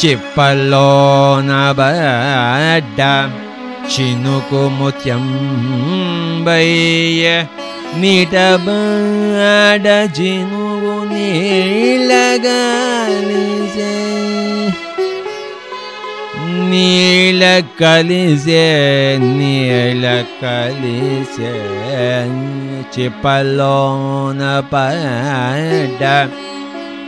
चिप्पल्बो मो निटबाड नीलि नीलगालिसे नीलकलिसे नीलकलिसे चिप्पलो न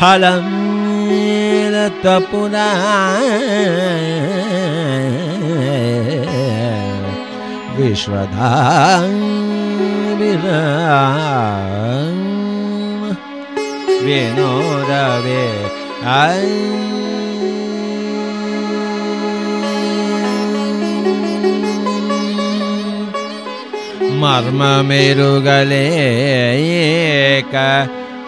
फलं तपुरा विश्वदाणो रवे अर्म मेरुगले एक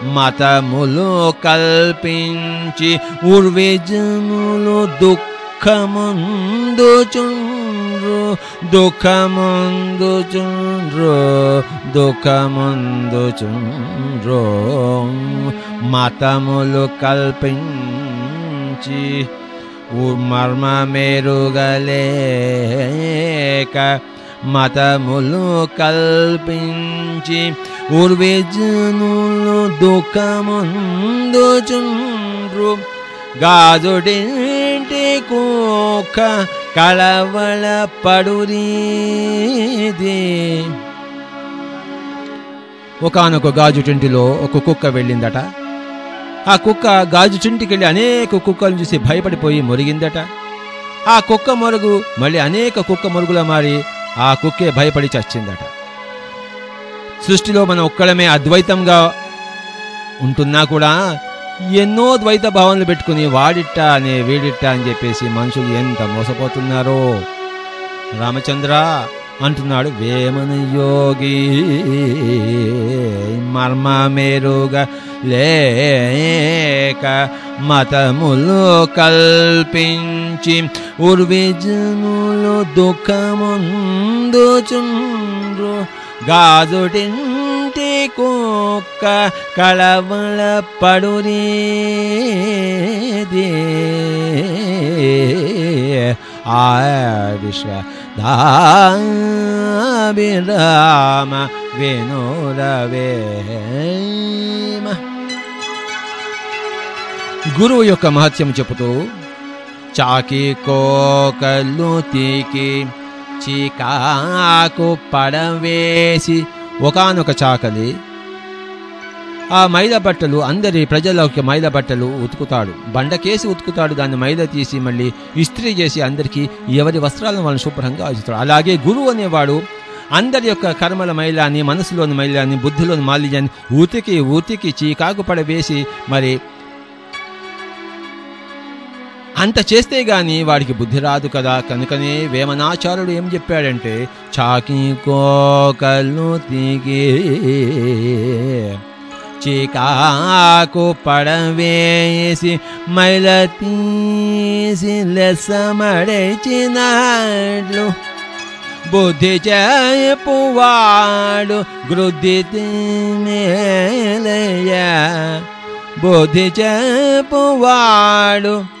చోడ ఫలమేల తప్పురా విశ్వధా వినోరవే ఐ మర్మమెరుగలేక మతములు కల్పించి ఉర్విజనులు దుఃఖముందు చుండ్రు దుఃఖముందు చుండ్రు దుఃఖముందు చుండ్రు మతములు కల్పించి మర్మమెరుగలేక మతములు కల్పించి ఉర్విజనులు దుఃఖముందుచుండ్రు గాజుడింటి కుక్క కళవళ పడురీది. ఒకనొక గాజుటింటిలో ఒక కుక్క వెళ్ళిందట. ఆ కుక్క గాజు వెళ్ళి అనేక కుక్కలను చూసి భయపడిపోయి మొరిగిందట. ఆ కుక్క మొరుగు మళ్ళీ అనేక కుక్క మొరుగుల మారి ఆ కుక్కే భయపడి చచ్చిందట. సృష్టిలో మనం ఒక్కడమే అద్వైతంగా ఉంటున్నా కూడా ఎన్నో ద్వైత భావనలు పెట్టుకుని వాడిట్ట అనే వీడిట్ట అని చెప్పేసి మనుషులు ఎంత మోసపోతున్నారో. రామచంద్ర అంటున్నాడు వేమన యోగి మర్మ మేరుగా లేక మతములు కల్పించి ఉర్విజనులు దుఃఖముందు చుండ్రు గాజుటింటి కుక్క కళవళ పడురీది ఆ విశ్వ దాబిరామ వినోరవేమ గురువు యొక్క మహత్యం చెబుతూ చాకి కోకలు తీకి చీకాకు పడవేసి ఒకానొక చాకలి. ఆ మైల బట్టలు అందరి ప్రజల్లోకి మైల బట్టలు ఉతుకుతాడు. బండకేసి ఉతుకుతాడు. దాన్ని మైద తీసి మళ్ళీ ఇస్త్రీ చేసి అందరికీ ఎవరి వస్త్రాలను వాళ్ళని శుభ్రంగా ఉంచుతాడు అలాగే గురువు అనేవాడు అందరి యొక్క కర్మల మైలాన్ని మనసులోని మైలాన్ని బుద్ధిలోని మాలిన్యాన్ని ఉతికి ఉతికి చీకాకు పడవేసి మరి అంత చేస్తే గాని వాడికి బుద్ధి రాదు కదా. కనుకనే వేమనాచార్యుడు ఏం చెప్పాడంటే చాకి కోకలు తీగి చీకాకు పడవేసి మైల తీసి లెసమడచినాడు. బుద్ధి చెప్పువాడు గృద్ధి మేలయ బుద్ధి చేపువాడు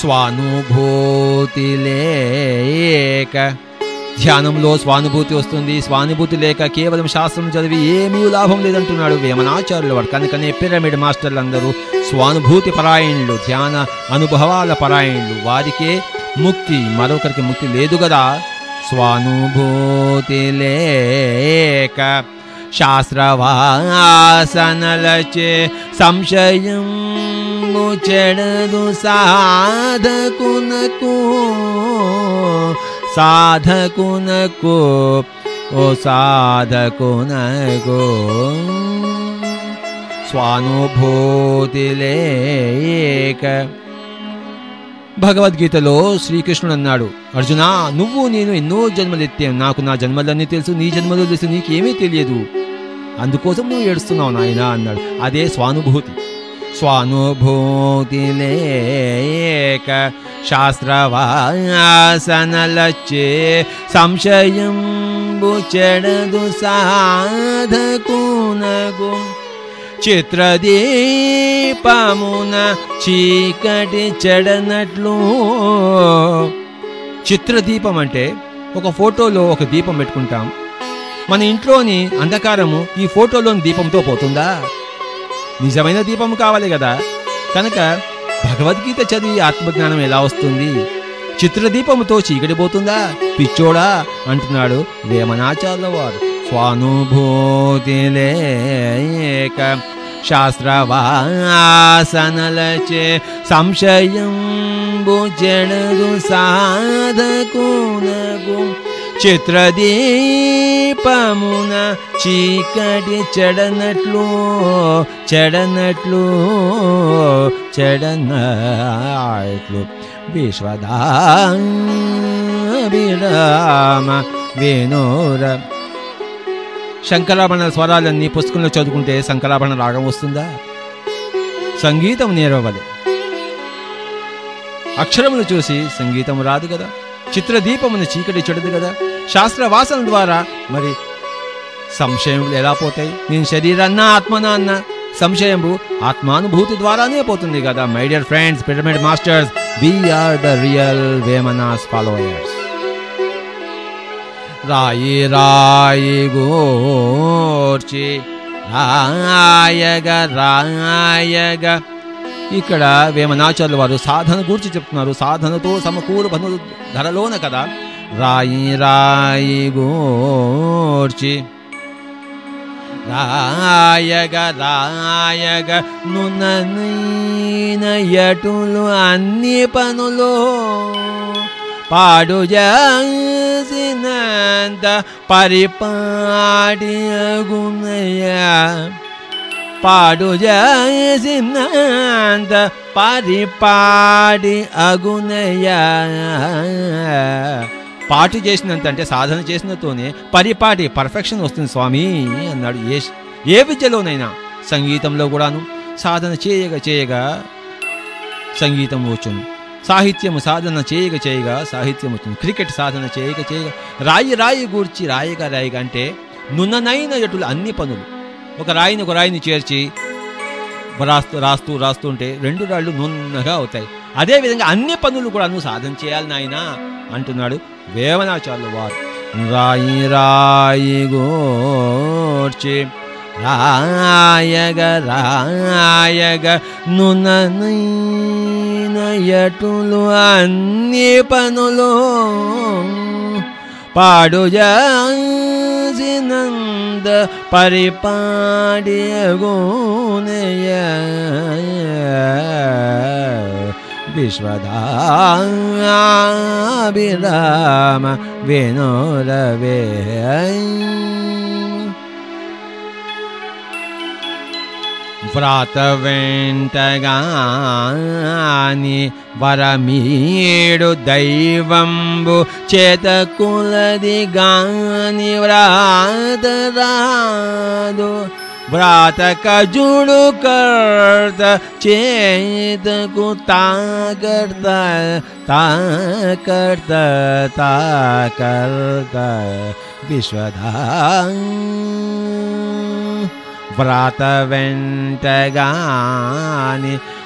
స్వానుభూతి లేక ధ్యానంలో స్వానుభూతి వస్తుంది. స్వానుభూతి లేక కేవలం శాస్త్రం చదివి ఏమీ లాభం లేదంటున్నాడు వేమనాచార్యుల వాడు. కనుకనే పిరమిడ్ మాస్టర్లు అందరూ స్వానుభూతి పరాయణులు ధ్యాన అనుభవాల పరాయణులు. వారికే ముక్తి మరొకరికి ముక్తి లేదు కదా స్వానుభూతి లేక శాస్త్రవాసనలచే సంశయం చెడదు సాధకునకు సాధకునకు ఓ సాధకునకు. స్వానుభూతి లేక భగవద్గీతలో శ్రీకృష్ణుడు అన్నాడు అర్జున నువ్వు నేను ఎన్నో జన్మలెత్తాను నాకు నా జన్మలన్నీ తెలుసు నీ జన్మలు తెలుసు నీకేమీ తెలియదు. అందుకోసం నువ్వు ఏడుస్తున్నావు నాయన అన్నాడు. అదే స్వానుభూతి. స్వానుభూతి లేక శాస్త్రవాసనలచ్చే సంశయం చెడదు సాధకునగు. చిత్రదీపమున చీకటి చెడనట్లు. చిత్రదీపం అంటే ఒక ఫోటోలో ఒక దీపం పెట్టుకుంటాం. మన ఇంట్లోని అంధకారము ఈ ఫోటోలోని దీపంతో పోతుందా? నిజమైన దీపం కావాలి కదా? కనుక భగవద్గీత చదివి ఆత్మజ్ఞానం ఎలా వస్తుంది? చిత్రదీపముతో చీకటిపోతుందా పిచ్చోడా అంటున్నాడు వేమనాచార్యుల వారు స్వానుభూతి లేక శాస్త్రవాసనలచే సంశయం చెడదు సాధకునకు చిత్రదీపమున చీకటి చెడనట్లు చెడనట్లు చెడనట్లు. విశ్వదామ వేణోర శంకరాభరణ స్వరాలన్నీ పుస్తకంలో చదువుకుంటే శంకరాభరణ రాగం వస్తుందా? సంగీతం నేర్వవలే అక్షరమును చూసి సంగీతం రాదు కదా? చిత్రదీపమును చీకటి చెడదు కదా? శాస్త్ర వాసన ద్వారా. మరి సంశయములు ఎలా పోతాయి? నేను శరీరాన్న ఆత్మనా అన్న సంశయము ఆత్మానుభూతి ద్వారానే పోతుంది కదా my dear friends pyramid masters we are the real Vemana's followers రాయి రాయి గోర్చి రాయగ రాయగ. ఇక్కడ వేమనాచార్యులు వారు సాధన గురించి చెప్తున్నారు. సాధనతో సమకూరు ధరలోన కదా రాయి రాయి గోర్చి. రాయగ రాయగ నునయటులు అన్ని పనులు పాడు చేసినంత పరిపాటి అగునయ పాడు చేసినంత పరిపాడి అగునయ పాటు చేసినంత అంటే సాధన చేసినతోనే పరిపాటి పర్ఫెక్షన్ వస్తుంది స్వామి అన్నాడు ఏ ఏ విద్యలోనైనా సంగీతంలో కూడాను సాధన చేయగా చేయగా సంగీతం వచ్చును. సాహిత్యము సాధన చేయగ చేయగా సాహిత్యం వచ్చింది క్రికెట్ సాధన చేయక చేయగా రాయి రాయి గూర్చి రాయిగా రాయిగా అంటే నున్ననైన ఎటులు అన్ని పనులు. ఒక రాయిని ఒక రాయిని చేర్చి రాస్తూ రాస్తూ రాస్తుంటే రెండు రాళ్ళు నున్నగా అవుతాయి. అదేవిధంగా అన్ని పనులు కూడా నువ్వు సాధన చేయాలి నాయన అంటున్నాడు వేమనాచార్యులు వారు. రాయి రాయి గోర్చి రాయగ రాయగ నునయటులు అన్ని పనులు పాడు చేసినంద పరిపాడి గోనయ విశ్వదాభిరామ వినోరవే వ్రాత వెంటగాని వరమీడు దైవంబు చేతకులది గాని వ్రాతరాదు రాదు వ్రాత కజుడు కర్త చేతకు తాకర్త తాకర్త తాకర్త విశ్వదా వ్రాత వెంటగాని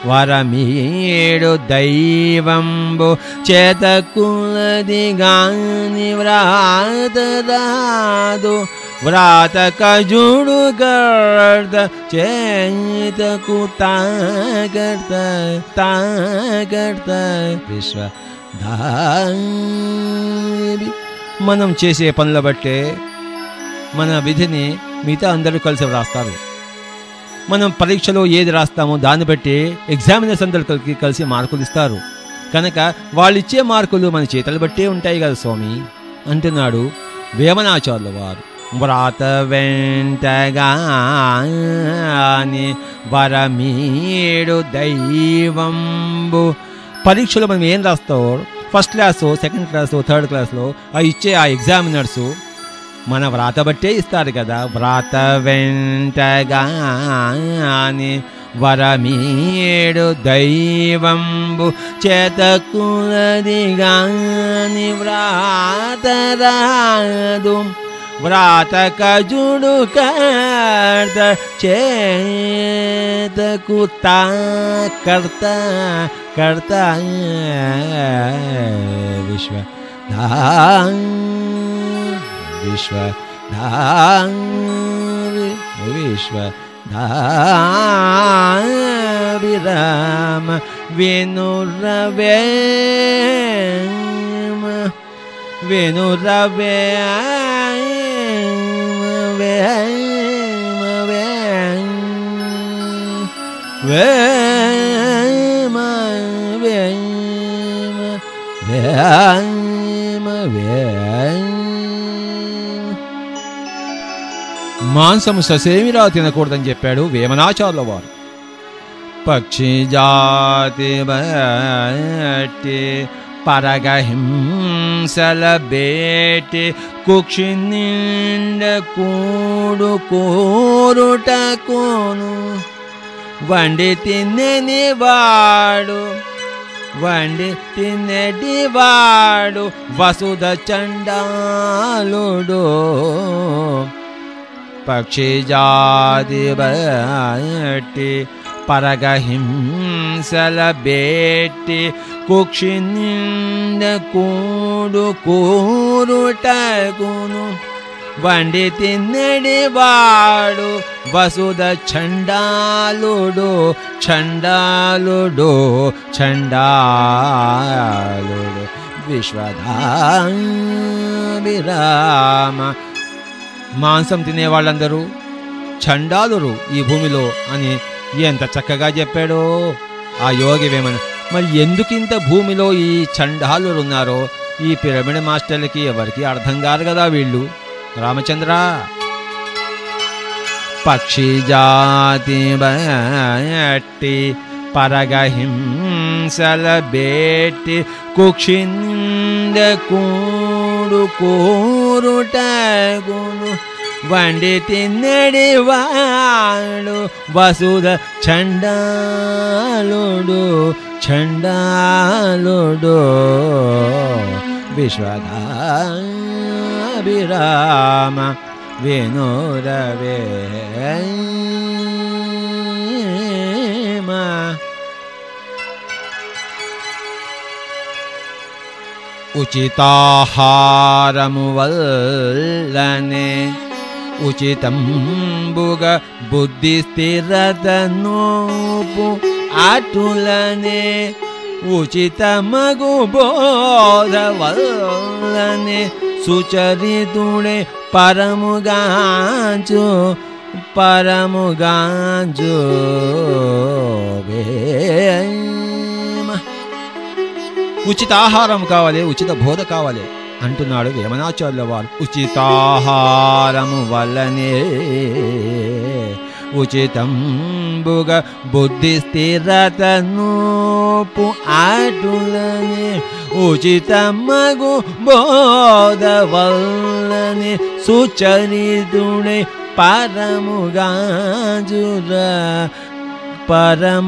వరమీడు దైవంబు చేతకులది గాని వ్రాత రాదు వ్రాత కజుడు గర్ద చేతకు తాగర్త తాగర్త విశ్వ మనం చేసే పనుల బట్టే మన విధిని మిగతా అందరూ కలిసి వ్రాస్తారు. మనం పరీక్షలో ఏది రాస్తామో దాన్ని బట్టి ఎగ్జామినర్స్ అందరూ కలిసి మార్కులు ఇస్తారు. కనుక వాళ్ళు ఇచ్చే మార్కులు మన చేతులు బట్టే ఉంటాయి కదా స్వామి అంటున్నాడు వేమనాచార్యుల వారు. వ్రాత వెంటగాని వరమీడు దైవంబు. పరీక్షలో మనం ఏం రాస్తావు? First class second class third క్లాస్లో ఆ ఇచ్చే ఆ ఎగ్జామినర్సు మన వ్రాత బట్టే ఇస్తారు కదా. వ్రాత వెంటగాని వరమీడు దైవంబు. చేతకులది గాని వ్రాతరాదు. వ్రాత కజుడు కర్త చేతకు తా కర్త కర్త విశ్వ దా విశ్వ దా విశ్వ దా విరామ వేణురవేమ మాంసము ససేమిరా తినకూడదని చెప్పాడు వేమనాచార్యుల వారు. పక్షి జాతి బట్టి పరగహింసల బేటి కుక్షి నిండ కూడు కోరుట కోను వండి తిన్నని వాడు వండి తిన్నటి వాడు వసుధ చండాలుడు పక్షి జాతి బట్టి పరగహింసల బేట్టి కుక్షి నిండ కూడు కూరుటకును. వండి తిన్నడి వాడు వసుధ చండాలుడు చండాలుడు చండాలుడు. విశ్వధామ మాంసం తినే వాళ్ళందరూ చండాలురు ఈ భూమిలో అని ఎంత చక్కగా చెప్పాడో. ఆ యోగి వేమన మరి ఎందుకింత భూమిలో ఈ చండాలున్నారో ఈ పిరమిడ్ మాస్టర్లకి ఎవరికి అర్థం కాదు కదా వీళ్ళు. రామచంద్ర పక్షి జాతి బట్టి పరగహింసల బేటి కుక్షింద కూడు కూరుటగును వండి वण्डिति नरिवालु वसुधण्ड लुडु चण्ड लुडो विश्वविराम वेणुरवे उचिताहारमुल्लने ఉచితంబుగా బుద్ధి స్థిరతనోపు అటులనే ఉచితమగు బోధ వల్లనే సుచరితుడే పరముగాంచు పరముగాంచు ఉచిత ఆహారం కావాలి ఉచిత బోధ కావాలి. అంటున్నాడు వేమనాచార్యుల వారు. ఉచితాహారము వల్లనే ఉచితంబుగ బుద్ధి స్థిరతనూపు ఆటులనే ఉచితమ్మగు బోధ వల్లనే సుచరితుడే పరముగాజుర పరముగాజుర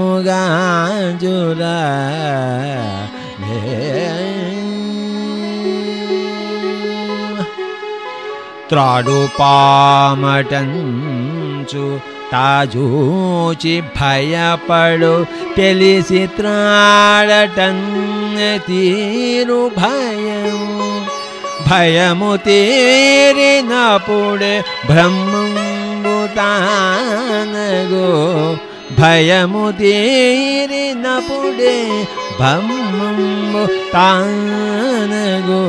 त्रामटञ्चु ताजूचि भयपडु तलसि त्राटन् तीरु भयमु भयमुतीरिनपुडे ब्रह्म तानगो. भयमुतीरिनपुडे ब्रह्म तानगो.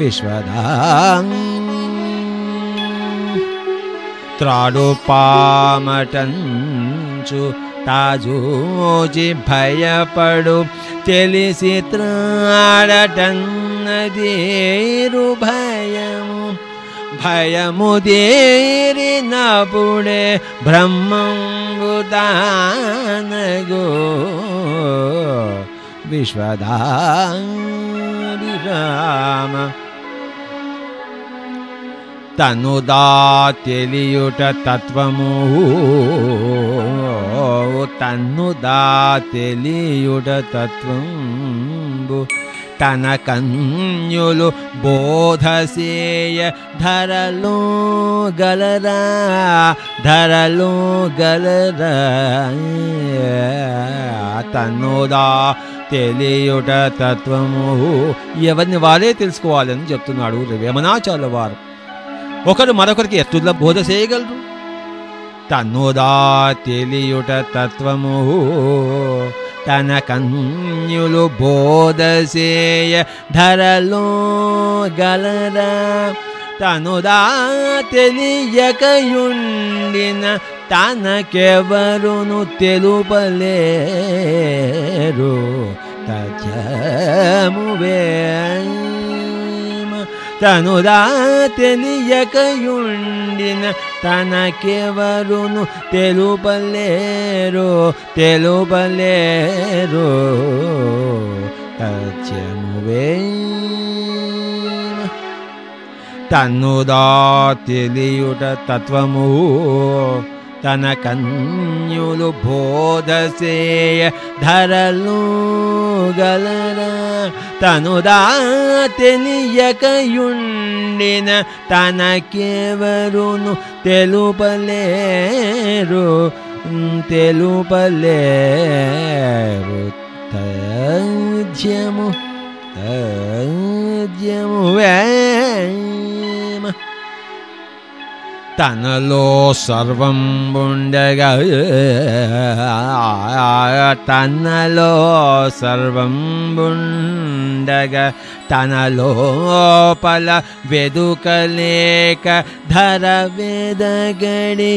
विश्वदा। त्राडुपामटञ्चु ताजूजि भयपडु चलसि त्राटन्न दीरु भयं भयमुरि न पुणे ब्रह्मङ्ग తనుదా తెలియుట తత్వము తన్నుదా తెలియుట తత్వంబు. తన కన్యులు బోధసేయ ధరలో గలరా? ధరలో గలరా? తన్నుదా తెలియుట తత్వము ఎవరిని వారే తెలుసుకోవాలని చెప్తున్నాడు వేమనాచార్య వారు. ఒకరు మరొకరికి ఎత్తుల బోధ చేయగలరు తన్నుదా తెలియుట తత్వము. తన కన్యులు బోధసేయ ధరలో గలరా. తనుదా తెలియకయుండిన తనకెవరును తెలుపలేరు. తజమువేమ తనుదా తెలియకయుండిన తనకెవరును తెలుపలేరు తెలుపలేరు? తత్యమువేమ తన్నుదా తెలియుట తత్వము తన కన్యులు బోధసేయ ధరలు గలరా. తనుదా తెలియకయుండిన తనకెవరును తెలుపలేరు. తెలుపలేరు. తజ్యము తజ్యము వే तनलो सर्वं बुन्दग तनलो सर्वं बुन्दग तनलोपल वेदुकलेक धर धरवेदगडी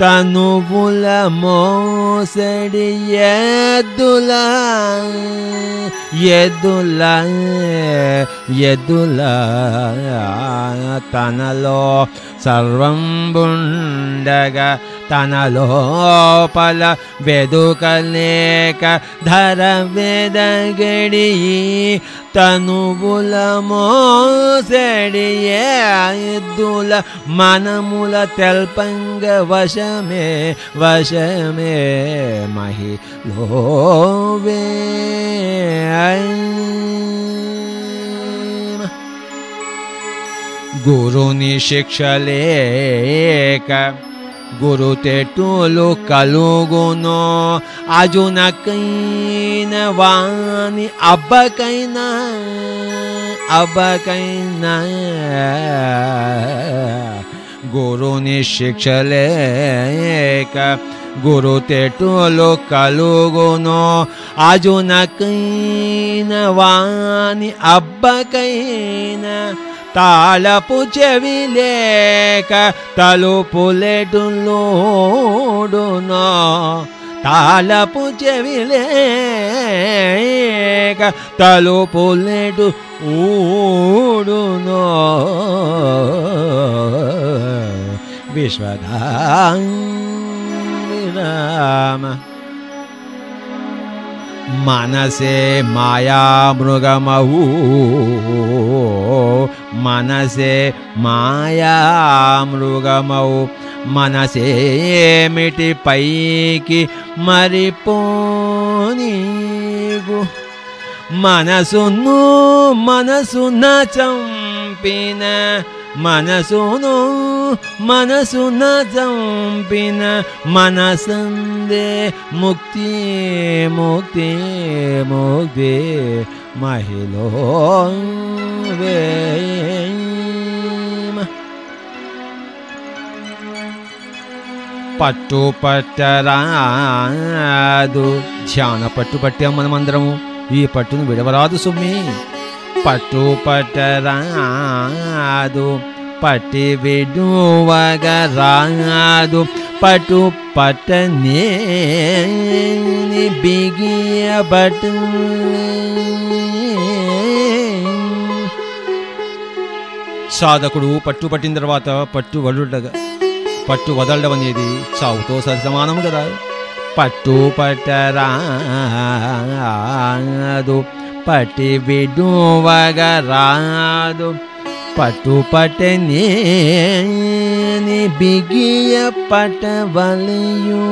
తనువుల మోసడి ఎద్దుల ఎదుల ఎదుల తనలో సర్వం ఉండగా తన లోపల వెదుకలేక ధర వెదగడి తనువుల మోసడి ఎద్దుల మనముల తెల్పంగ వశమే వశమే गुरु शिक्षिक्षे गुरु ते टोलो कलो गुनो आजो न कैन वानि अब कैन कीनवा अकैना अबकै न गुरु ते टोलो कलो गुनो आजो न कैन वानि अब अब्बकैना తాళపు చెవి లేక తలుపులెటులోడునో తాళపు చెవి లేక తలుపులెటు ఊడునో రామ మనసే మాయామృగమవు మనసే మాయామృగమవు మనసేమిటి పైకి మరిపోనీగు మనసును మనసున చంపిన మనసును మనసున చంపిన మనసందే ముక్తి ముక్తి ముక్తి మహిళ పట్టు పట్టరాదు ధ్యాన పట్టు పట్టాం మనమందరము. ఈ పట్టును విడవరాదు సుమ్మి. పట్టు పట్టరాదు పట్టి విడువగరాదు పట్టు పట్టనే బిగియ బట్టు సాధకుడు పట్టు పట్టిన తర్వాత పట్టు వదులగా పట్టు వదలడం అనేది చావుతో సమానం కదా. పట్టు పట్టరాదు పట్టి విడువగరాదు పట్టు పట్టని బిగియ పట్టవలయు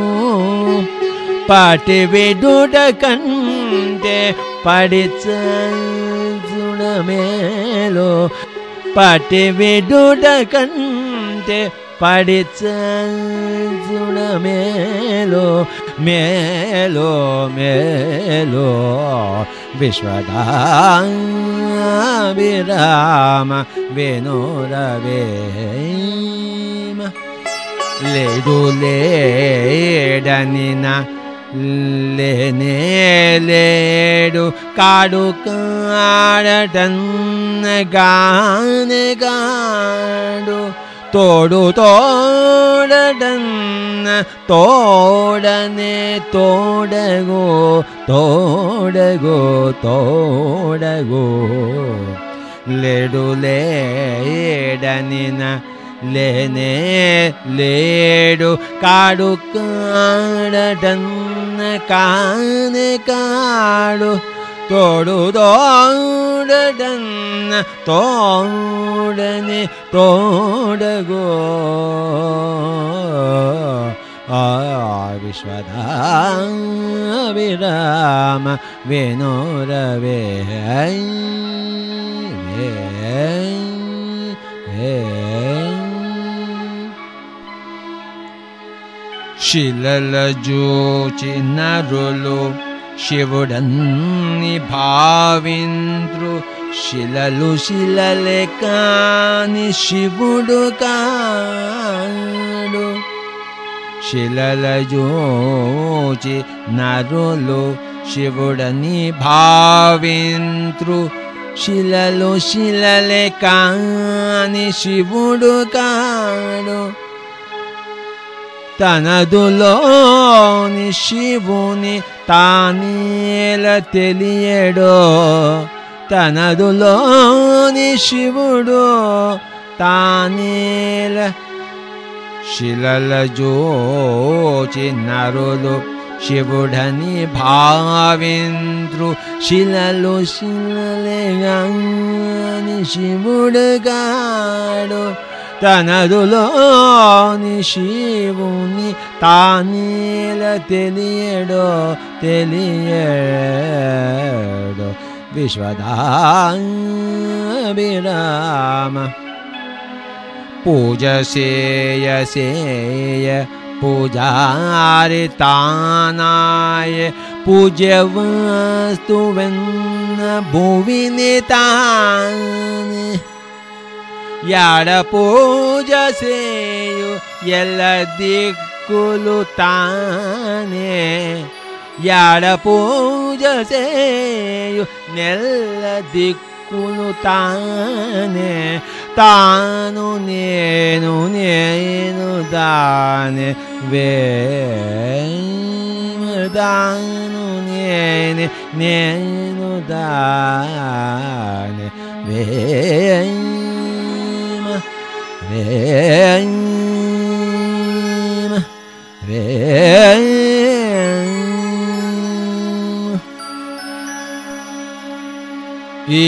పాటి విడుట కంటే పడిచడమేలో పాటి परिचुळलो मेलो मेलो विश्व विराम वेणुरबे लेडु लेडन ले लेडु कारु कार्य गान गाडु തൊടുതോടടന്ന് തോടനെ തോടകോ തോടകോ തോടകോ. ലെടുലേടനിന ലേനേ ലേടു കാടു കാടടന്ന് കാനെ കാടു ोडु दोडन् टोडने तोडगो। अविश्व विराम वेणो रवे शिलु चिन्ना रु విశ్వదాభిరామ వేణోరవే శిలల జోచి నరులు శివుడన్ని భావింద్రు శిలలు శిలలే కాని శివుడు కాడు శిలల జోచి నరులు శివుడని భావింత్రు శిలలు శిలలే కాని శివుడు కాడు ತನದುಲೋನಿ ಶಿವುನಿ ತಾನೇಲ ತಿಳಿಯಡೋ ತನದುಲೋನಿ ಶಿವುಡು ತಾನೇಲ ಶಿಲಲ ಜೋಚಿ ನರುಲು ಶಿವುಡನಿ ಭಾವೇಂದ್ರು ಶಿಲಲು ಶಿಲಲೆ ಶಿವುಡುಗಾಡು తనదులోని శివుని తానేల తెలియడో తెలియడో విశ్వదాభిరామ పూజ సేయ సేయ పూజారి తానాయ పూజ్య ಯಾರ ಪೂಜಸೆಯು ಎಲ್ಲ ದಿಕ್ಕುಲು ತಾನೆ. ಯಾರ ಪೂಜಸೆಯು ನೆಲ್ಲ ದಿಕ್ಕುಲು ತಾನೆ. ತಾನು ನೇನು ನೇನು ದಾನೆ ವೇ ದಾನು ನೇನೆ ನೇನು ದಾನೆ ವೇ ఈ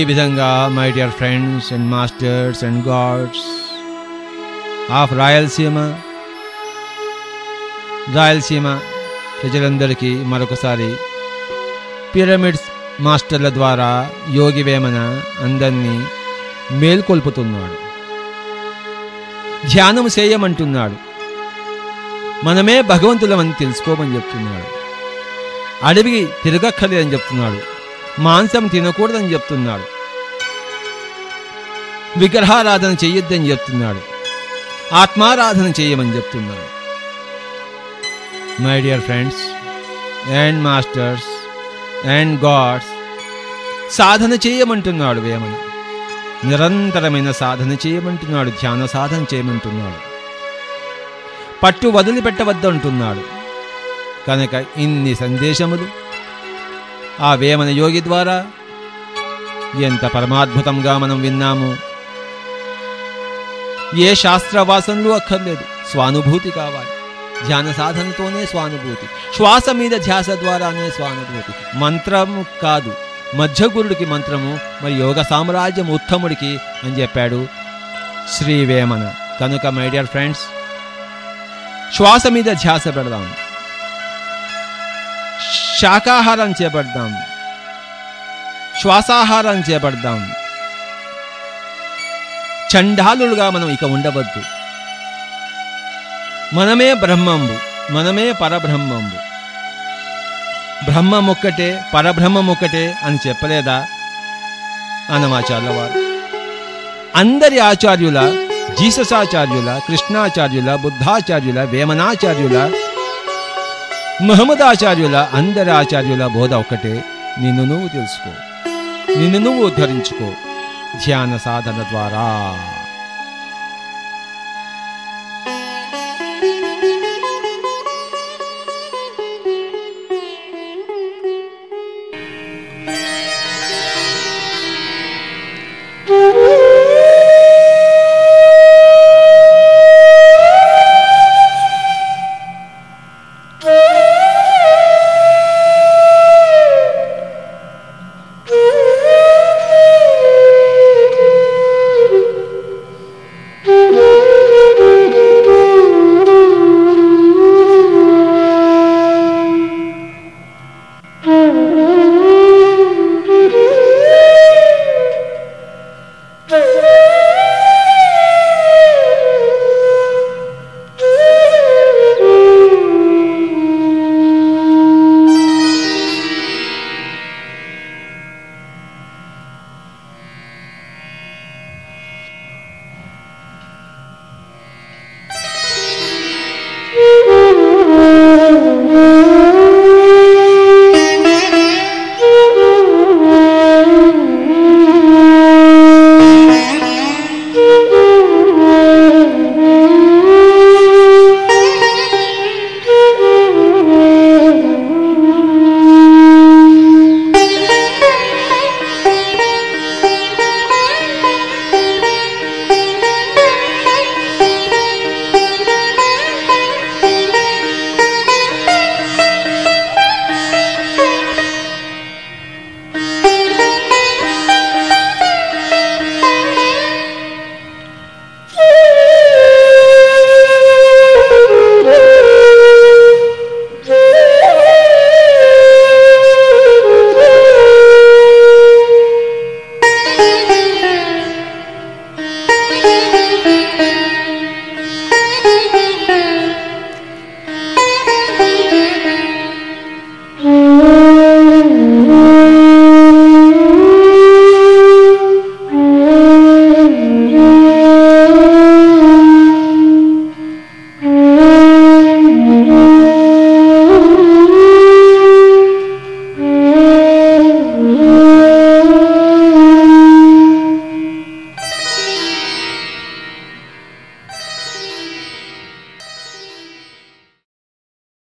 విధంగా my dear friends and masters and gods of Rayalaseema Rayalaseema ప్రజలందరికీ మరొకసారి పిరమిడ్స్ మాస్టర్ల ద్వారా యోగి వేమన అందరినీ మేల్కొల్పుతున్నాడు. ధ్యానం చేయమంటున్నాడు. మనమే భగవంతులమని తెలుసుకోమని చెప్తున్నాడు. అడవికి తిరగక్కర్లేదని చెప్తున్నాడు. మాంసం తినకూడదని చెప్తున్నాడు. విగ్రహారాధన చేయొద్దని చెప్తున్నాడు. ఆత్మారాధన చేయమని చెప్తున్నాడు. My dear friends and masters and gods సాధన చేయమంటున్నాడు వేమని. నిరంతరమైన సాధన చేయమంటున్నాడు ధ్యాన సాధన చేయమంటున్నాడు. పట్టు వదిలిపెట్టవద్దంటున్నాడు. కనుక ఇన్ని సందేశములు ఆ వేమన యోగి ద్వారా ఎంత పరమాద్భుతంగా మనం విన్నాము. ఏ శాస్త్రవాసనలు అక్కర్లేదు స్వానుభూతి కావాలి. ధ్యాన సాధనతోనే స్వానుభూతి శ్వాస మీద ధ్యాస ద్వారానే స్వానుభూతి. మంత్రము కాదు మధ్యగురుడికి మంత్రము మరి యోగ సామ్రాజ్యం ఉత్తముడికి అని చెప్పాడు శ్రీ వేమన కనుక మై డియర్ ఫ్రెండ్స్ శ్వాస మీద ధ్యాస పెడదాం. శాకాహారం చేపడదాం. శ్వాసాహారం చేపడదాం. చండాలులుగా మనం ఇక ఉండవద్దు. మనమే బ్రహ్మంబు మనమే పరబ్రహ్మంబు. బ్రహ్మమొక్కటే పరబ్రహ్మమొక్కటే అని చెప్పలేదా? అన్నమాచార్యుల వారు అందరి ఆచార్యుల జీససాచార్యుల కృష్ణాచార్యుల బుద్ధాచార్యుల వేమనాచార్యుల మహమ్మదాచార్యుల అందరి ఆచార్యుల బోధ ఒక్కటే. నిన్ను నువ్వు తెలుసుకో. నిన్ను నువ్వు ఉద్ధరించుకో. ధ్యాన సాధన ద్వారా.